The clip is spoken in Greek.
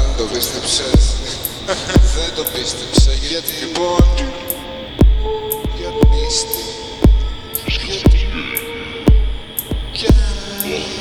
αν το πίστεψες. Δεν το πίστεψα γιατί Λοιπόν Για πίστη. Γιατί Γιατί